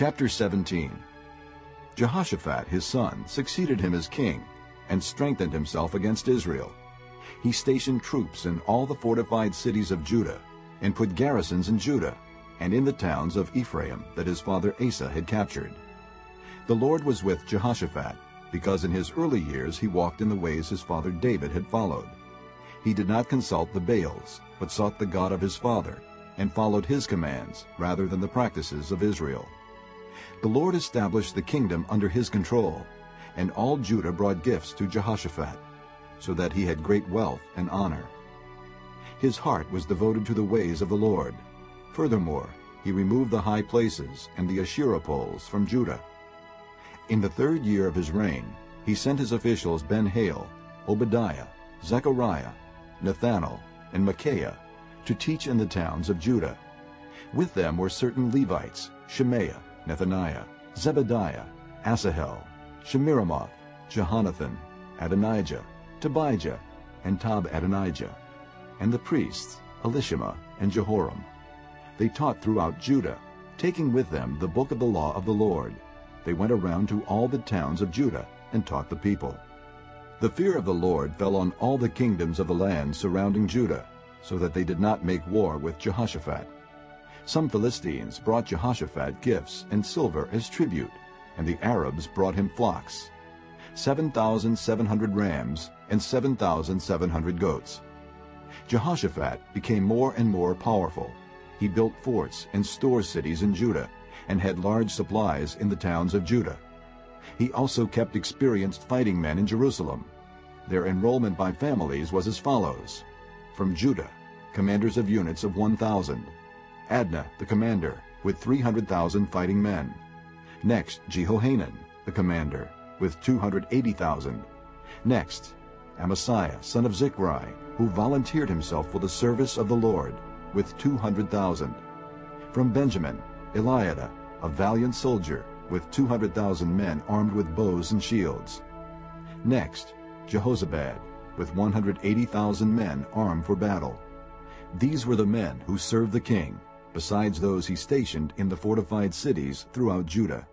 Chapter 17 Jehoshaphat his son succeeded him as king and strengthened himself against Israel. He stationed troops in all the fortified cities of Judah and put garrisons in Judah and in the towns of Ephraim that his father Asa had captured. The Lord was with Jehoshaphat because in his early years he walked in the ways his father David had followed. He did not consult the Baals, but sought the God of his father, and followed his commands rather than the practices of Israel. The Lord established the kingdom under his control, and all Judah brought gifts to Jehoshaphat, so that he had great wealth and honor. His heart was devoted to the ways of the Lord. Furthermore, he removed the high places and the Asherah poles from Judah. In the third year of his reign, he sent his officials Ben-Hail, Obadiah, Zechariah, Nethanel, and Micaiah to teach in the towns of Judah. With them were certain Levites, Shemaiah, Nethaniah, Zebadiah, Asahel, Shemiramoth, Jehonathan, Adonijah, Tobijah, and Tob-Adonijah, and the priests, Elishama and Jehoram. They taught throughout Judah, taking with them the book of the law of the Lord. They went around to all the towns of Judah and taught the people. The fear of the Lord fell on all the kingdoms of the land surrounding Judah, so that they did not make war with Jehoshaphat. Some Philistines brought Jehoshaphat gifts and silver as tribute, and the Arabs brought him flocks, 7,700 rams and 7,700 goats. Jehoshaphat became more and more powerful. He built forts and store cities in Judah and had large supplies in the towns of Judah. He also kept experienced fighting men in Jerusalem. Their enrollment by families was as follows. From Judah, commanders of units of 1,000. Adnah, the commander, with 300,000 fighting men. Next, Jehohanan, the commander, with 280,000. Next, Amasiah, son of Zikri, who volunteered himself for the service of the Lord, with 200,000. From Benjamin, Eliada, a valiant soldier, with 200,000 men armed with bows and shields. Next, Jehozabad, with 180,000 men armed for battle. These were the men who served the king, besides those he stationed in the fortified cities throughout Judah.